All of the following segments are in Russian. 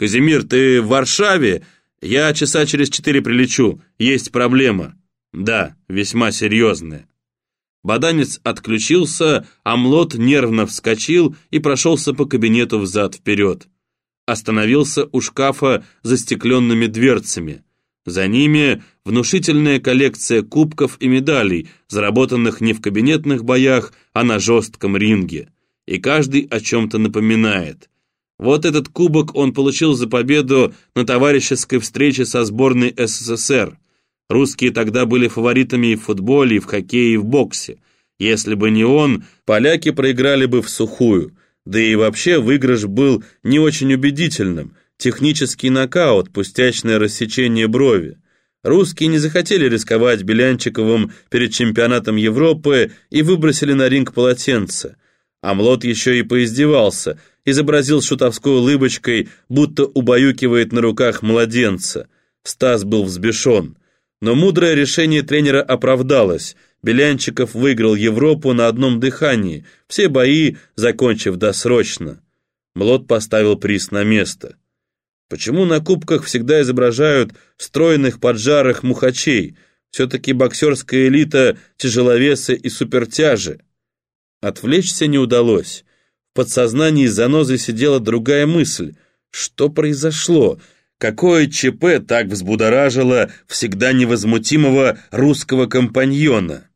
«Казимир, ты в Варшаве? Я часа через четыре прилечу. Есть проблема». «Да, весьма серьезная». Баданец отключился, а Млот нервно вскочил и прошелся по кабинету взад-вперед. Остановился у шкафа за стекленными дверцами. За ними внушительная коллекция кубков и медалей, заработанных не в кабинетных боях, а на жестком ринге. И каждый о чем-то напоминает. Вот этот кубок он получил за победу на товарищеской встрече со сборной СССР. Русские тогда были фаворитами и в футболе, и в хоккее, и в боксе. Если бы не он, поляки проиграли бы в сухую. Да и вообще выигрыш был не очень убедительным. Технический нокаут, пустячное рассечение брови. Русские не захотели рисковать Белянчиковым перед чемпионатом Европы и выбросили на ринг полотенце. Амлот еще и поиздевался, изобразил шутовской улыбочкой, будто убаюкивает на руках младенца. Стас был взбешен. Но мудрое решение тренера оправдалось. Белянчиков выиграл Европу на одном дыхании, все бои закончив досрочно. Млот поставил приз на место. Почему на кубках всегда изображают стройных поджарых мухачей? Все-таки боксерская элита – тяжеловесы и супертяжи. Отвлечься не удалось. В подсознании занозой сидела другая мысль. Что произошло? Какое ЧП так взбудоражило всегда невозмутимого русского компаньона?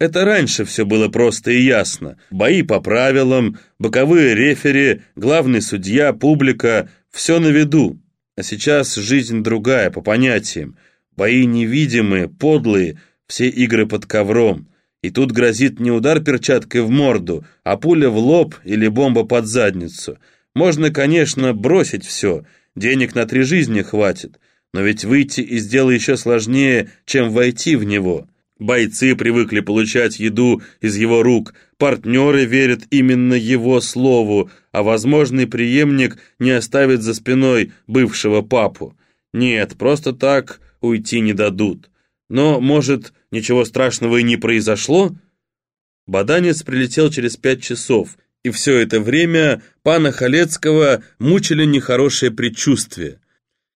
Это раньше все было просто и ясно. Бои по правилам, боковые рефери, главный судья, публика – все на виду. А сейчас жизнь другая, по понятиям. Бои невидимые, подлые, все игры под ковром. И тут грозит не удар перчаткой в морду, а пуля в лоб или бомба под задницу. Можно, конечно, бросить все – Денег на три жизни хватит, но ведь выйти из дела еще сложнее, чем войти в него. Бойцы привыкли получать еду из его рук, партнеры верят именно его слову, а возможный преемник не оставит за спиной бывшего папу. Нет, просто так уйти не дадут. Но, может, ничего страшного и не произошло? Баданец прилетел через пять часов – и все это время пана Халецкого мучили нехорошие предчувствия.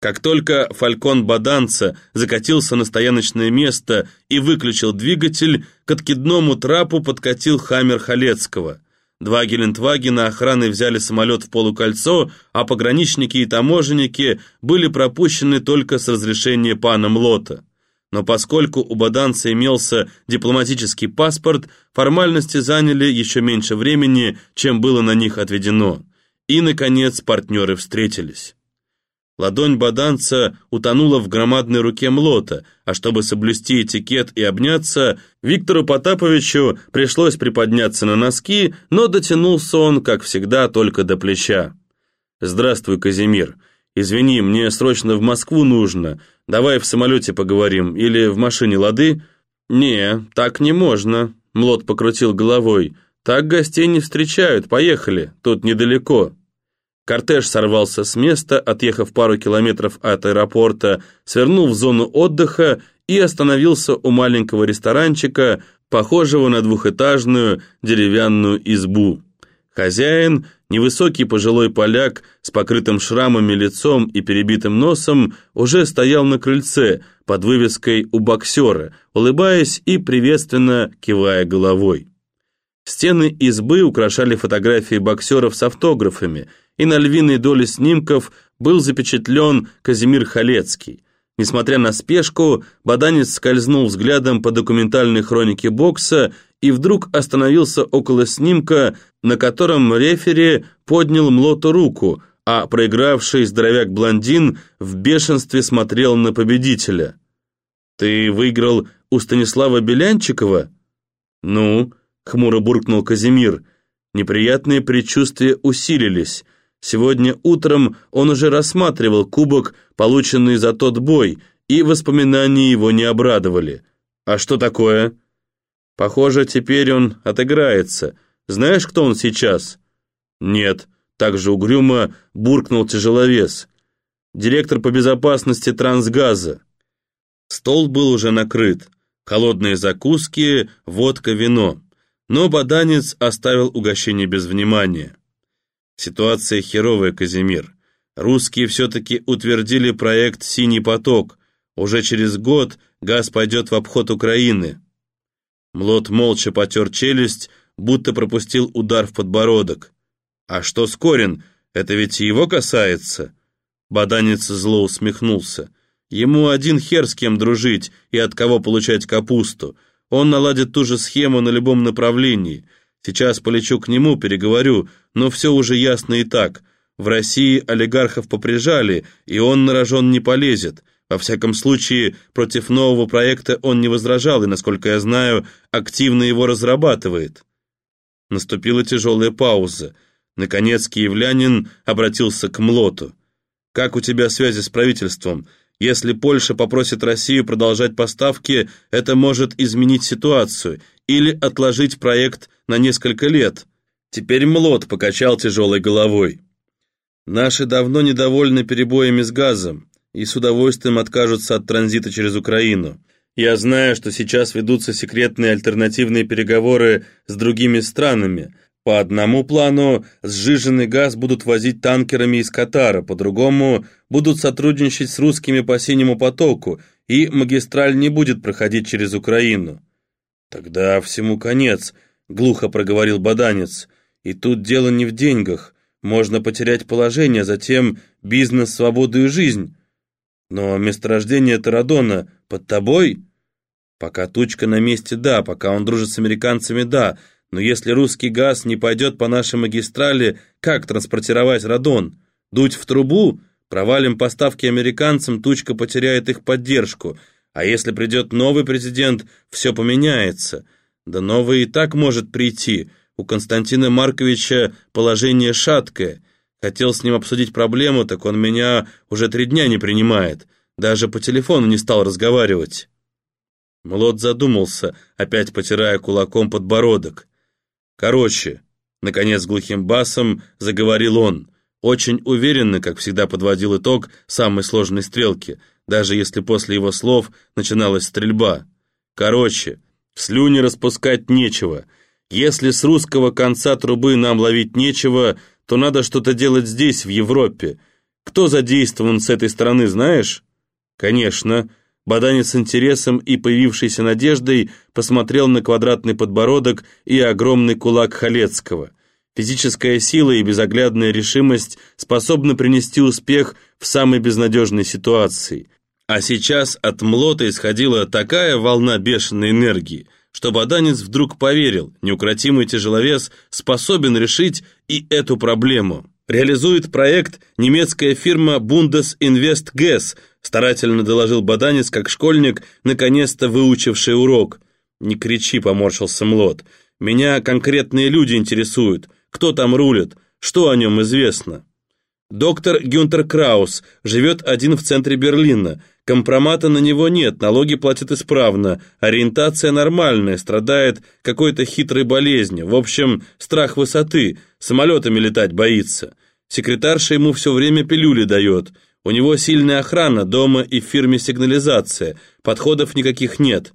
Как только фалькон Баданца закатился на стояночное место и выключил двигатель, к откидному трапу подкатил хаммер Халецкого. Два Гелендвагена охраны взяли самолет в полукольцо, а пограничники и таможенники были пропущены только с разрешения пана Млота но поскольку у баданца имелся дипломатический паспорт, формальности заняли еще меньше времени, чем было на них отведено. И, наконец, партнеры встретились. Ладонь баданца утонула в громадной руке Млота, а чтобы соблюсти этикет и обняться, Виктору Потаповичу пришлось приподняться на носки, но дотянулся он, как всегда, только до плеча. «Здравствуй, Казимир. Извини, мне срочно в Москву нужно. Давай в самолете поговорим или в машине, лады?» «Не, так не можно», — Млот покрутил головой. «Так гостей не встречают, поехали, тут недалеко». Кортеж сорвался с места, отъехав пару километров от аэропорта, свернул в зону отдыха и остановился у маленького ресторанчика, похожего на двухэтажную деревянную избу. Хозяин, невысокий пожилой поляк с покрытым шрамами лицом и перебитым носом, уже стоял на крыльце под вывеской «У боксера», улыбаясь и приветственно кивая головой. Стены избы украшали фотографии боксеров с автографами, и на львиной доле снимков был запечатлен Казимир Халецкий. Несмотря на спешку, Баданец скользнул взглядом по документальной хронике бокса и вдруг остановился около снимка, на котором рефери поднял Млоту руку, а проигравший здоровяк-блондин в бешенстве смотрел на победителя. «Ты выиграл у Станислава Белянчикова?» «Ну?» — хмуро буркнул Казимир. Неприятные предчувствия усилились. Сегодня утром он уже рассматривал кубок, полученный за тот бой, и воспоминания его не обрадовали. «А что такое?» Похоже, теперь он отыграется. Знаешь, кто он сейчас? Нет, так же угрюмо буркнул тяжеловес. Директор по безопасности трансгаза. Стол был уже накрыт. Холодные закуски, водка, вино. Но баданец оставил угощение без внимания. Ситуация херовая, Казимир. Русские все-таки утвердили проект «Синий поток». Уже через год газ пойдет в обход Украины. Млот молча потер челюсть, будто пропустил удар в подбородок. «А что Скорин? Это ведь его касается?» Баданец зло усмехнулся. «Ему один хер с кем дружить и от кого получать капусту. Он наладит ту же схему на любом направлении. Сейчас полечу к нему, переговорю, но все уже ясно и так. В России олигархов поприжали, и он на рожон не полезет. Во всяком случае, против нового проекта он не возражал и, насколько я знаю, активно его разрабатывает. Наступила тяжелая пауза. Наконец киевлянин обратился к Млоту. «Как у тебя связи с правительством? Если Польша попросит Россию продолжать поставки, это может изменить ситуацию или отложить проект на несколько лет». Теперь Млот покачал тяжелой головой. «Наши давно недовольны перебоями с газом и с удовольствием откажутся от транзита через Украину. Я знаю, что сейчас ведутся секретные альтернативные переговоры с другими странами. По одному плану сжиженный газ будут возить танкерами из Катара, по другому будут сотрудничать с русскими по синему потоку, и магистраль не будет проходить через Украину. Тогда всему конец, глухо проговорил Баданец. И тут дело не в деньгах. Можно потерять положение, затем бизнес, свободу и жизнь. Но месторождение Тарадона под тобой? Пока тучка на месте, да, пока он дружит с американцами, да, но если русский газ не пойдет по нашей магистрали, как транспортировать радон? Дуть в трубу? Провалим поставки американцам, тучка потеряет их поддержку. А если придет новый президент, все поменяется. Да новый и так может прийти. У Константина Марковича положение шаткое. Хотел с ним обсудить проблему, так он меня уже три дня не принимает. Даже по телефону не стал разговаривать. Млот задумался, опять потирая кулаком подбородок. «Короче», — наконец глухим басом заговорил он, очень уверенно, как всегда подводил итог самой сложной стрелки, даже если после его слов начиналась стрельба. «Короче, слюни распускать нечего. Если с русского конца трубы нам ловить нечего, то надо что-то делать здесь, в Европе. Кто задействован с этой стороны, знаешь? Конечно. Баданец с интересом и появившейся надеждой посмотрел на квадратный подбородок и огромный кулак Халецкого. Физическая сила и безоглядная решимость способны принести успех в самой безнадежной ситуации. А сейчас от Млота исходила такая волна бешеной энергии – что Баданец вдруг поверил, неукротимый тяжеловес способен решить и эту проблему. Реализует проект немецкая фирма GES, старательно доложил Баданец, как школьник, наконец-то выучивший урок. «Не кричи», — поморщился Млот. «Меня конкретные люди интересуют. Кто там рулит? Что о нем известно?» Доктор Гюнтер Краус живет один в центре Берлина. Компромата на него нет, налоги платит исправно, ориентация нормальная, страдает какой-то хитрой болезнью. В общем, страх высоты, самолетами летать боится. Секретарша ему все время пилюли дает. У него сильная охрана дома и в фирме сигнализация, подходов никаких нет.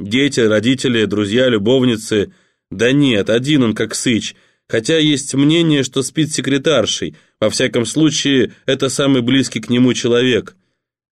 Дети, родители, друзья, любовницы. Да нет, один он как сыч – хотя есть мнение, что спит секретаршей. Во всяком случае, это самый близкий к нему человек.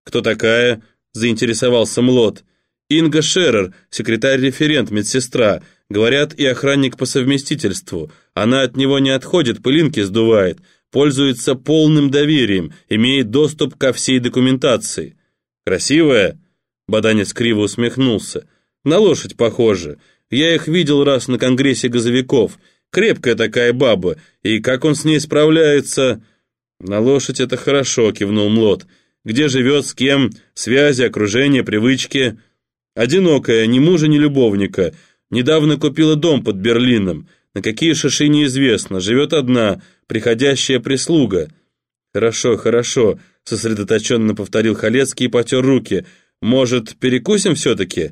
«Кто такая?» – заинтересовался Млот. «Инга Шерер, секретарь-референт, медсестра. Говорят, и охранник по совместительству. Она от него не отходит, пылинки сдувает, пользуется полным доверием, имеет доступ ко всей документации». «Красивая?» – Баданец криво усмехнулся. «На лошадь похоже. Я их видел раз на конгрессе газовиков». Крепкая такая баба, и как он с ней справляется?» «На лошадь это хорошо», — кивнул Млот. «Где живет, с кем, связи, окружение, привычки?» «Одинокая, ни мужа, ни любовника. Недавно купила дом под Берлином. На какие шиши неизвестно. Живет одна, приходящая прислуга». «Хорошо, хорошо», — сосредоточенно повторил Халецкий и потер руки. «Может, перекусим все-таки?»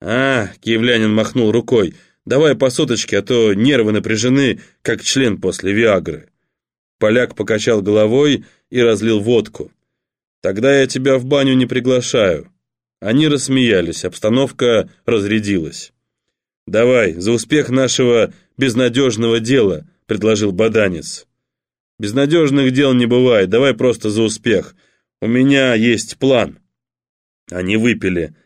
«А», — киевлянин махнул рукой, — Давай по соточке, а то нервы напряжены, как член после Виагры». Поляк покачал головой и разлил водку. «Тогда я тебя в баню не приглашаю». Они рассмеялись, обстановка разрядилась. «Давай, за успех нашего безнадежного дела», — предложил Баданец. Безнадежных дел не бывает, давай просто за успех. У меня есть план». Они выпили.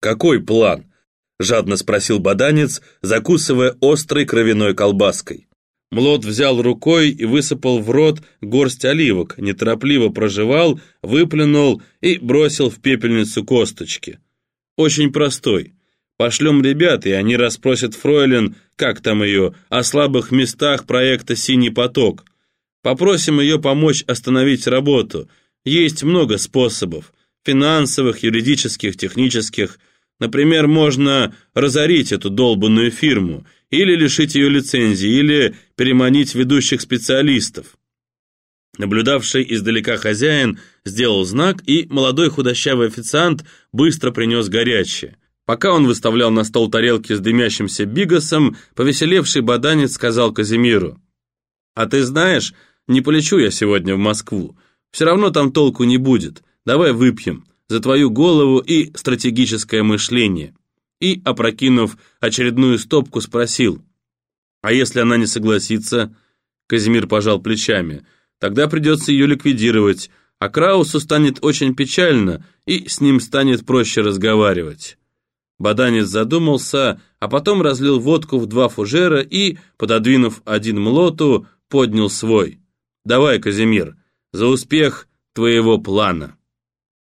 «Какой план?» — жадно спросил баданец, закусывая острой кровяной колбаской. Млот взял рукой и высыпал в рот горсть оливок, неторопливо прожевал, выплюнул и бросил в пепельницу косточки. Очень простой. Пошлем ребят, и они расспросят Фройлен, как там ее, о слабых местах проекта «Синий поток». Попросим ее помочь остановить работу. Есть много способов. Финансовых, юридических, технических. Например, можно разорить эту долбанную фирму, или лишить ее лицензии, или переманить ведущих специалистов. Наблюдавший издалека хозяин сделал знак, и молодой худощавый официант быстро принес горячее. Пока он выставлял на стол тарелки с дымящимся бигасом, повеселевший баданец сказал Казимиру, «А ты знаешь, не полечу я сегодня в Москву. Все равно там толку не будет. Давай выпьем за твою голову и стратегическое мышление». И, опрокинув очередную стопку, спросил, «А если она не согласится?» Казимир пожал плечами. «Тогда придется ее ликвидировать, а Краусу станет очень печально, и с ним станет проще разговаривать». Баданец задумался, а потом разлил водку в два фужера и, пододвинув один млоту, поднял свой. «Давай, Казимир, за успех твоего плана».